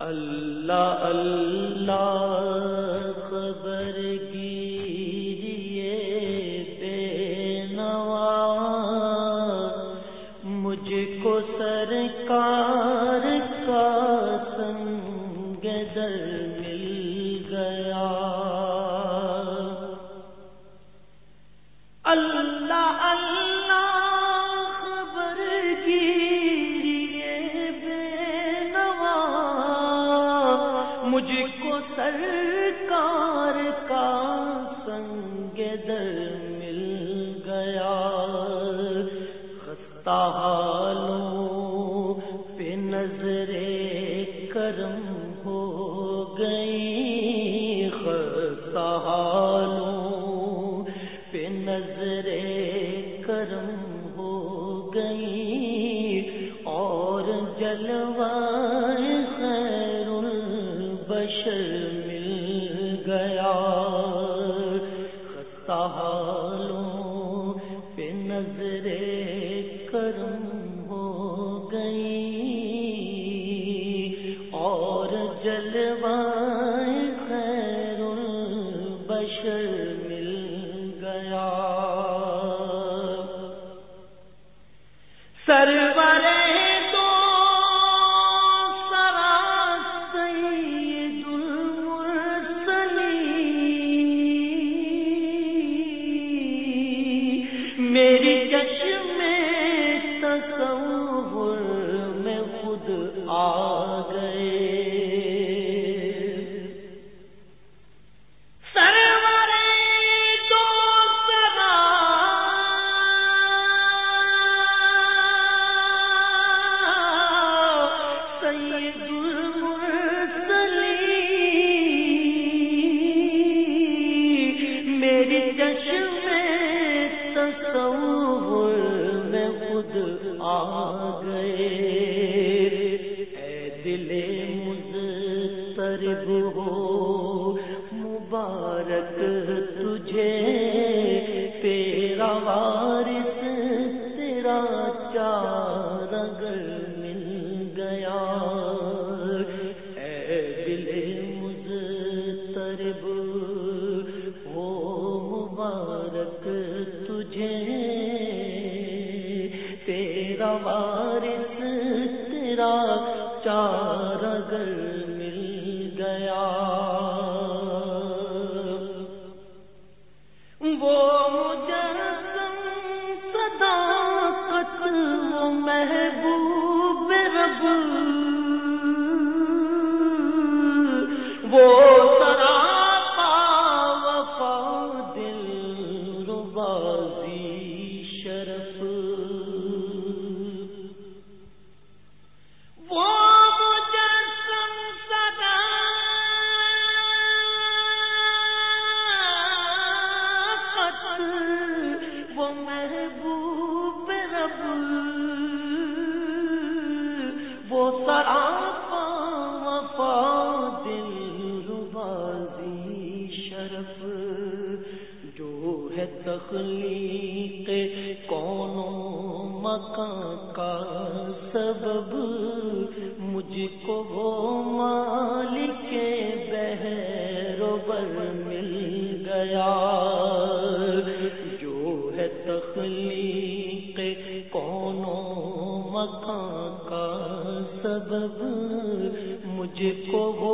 اللہ اللہ کرم تیرا وارث، تیرا چار اگر مل گیا۔ اے دل مضطرب، وہ مبارک تجھے۔ تیرا وارث، تیرا چار تخلیق کون مکان کا سبب، مجھ کو وہ مالک بہر بر مل گیا۔ جو ہے تخلیق کون مکان کا سبب، مجھ کو وہ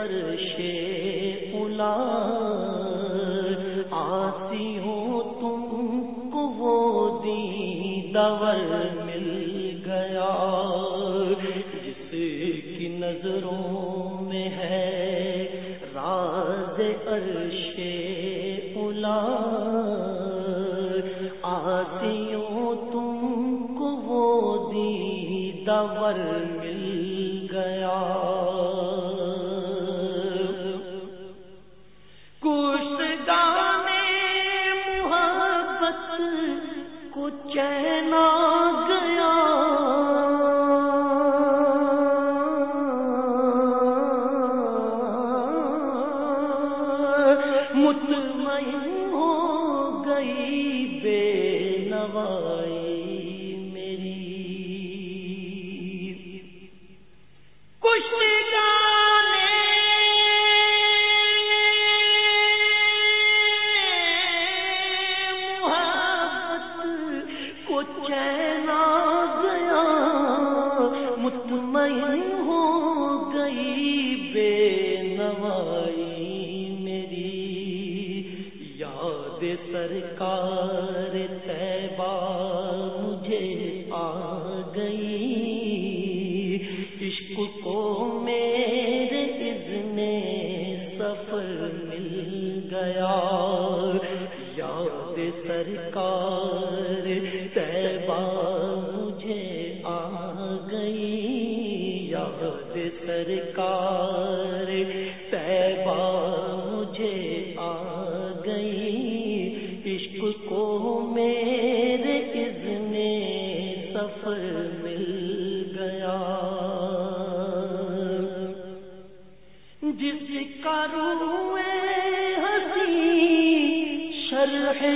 عرش اولا آسی ہو تم کو وہ دی دور مل گیا۔ جس کی نظروں میں ہے راز عرش اولا آسیوں تم کو وہ دی چینا گیا۔ مطمئن ہو گئی بے نوائی۔ مئی ہو گئی بے نوائی میری یاد سرکار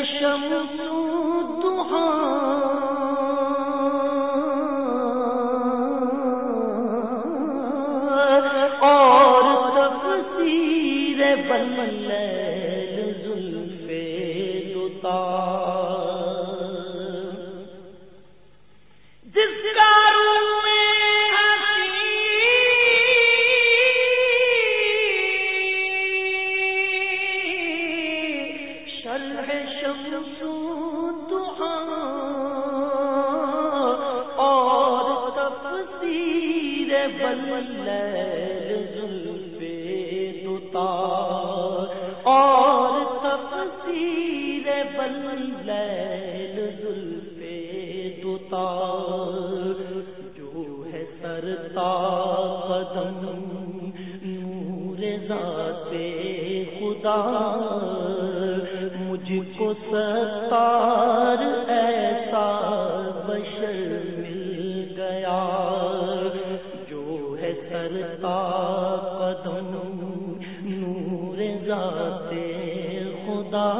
شمس دہاں تفسیر بل زلف دوتا اور تفسیر بل زلف دوتا جو ہے سرتا قدم نور ذات خدا مجھ کو ستار نور ذات خدا،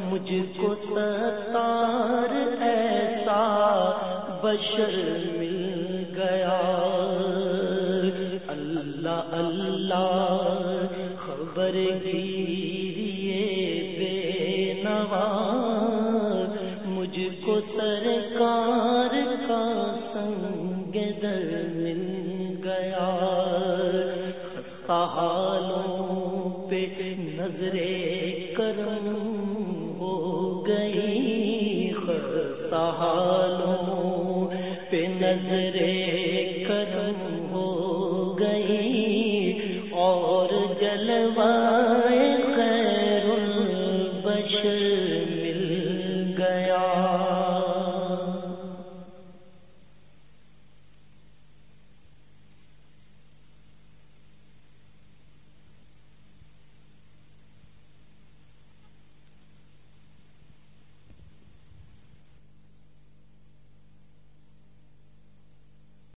مجھ کو ستار ایسا بشر مل گیا۔ اللہ اللہ، خبر گیریے بے نوا۔ تہا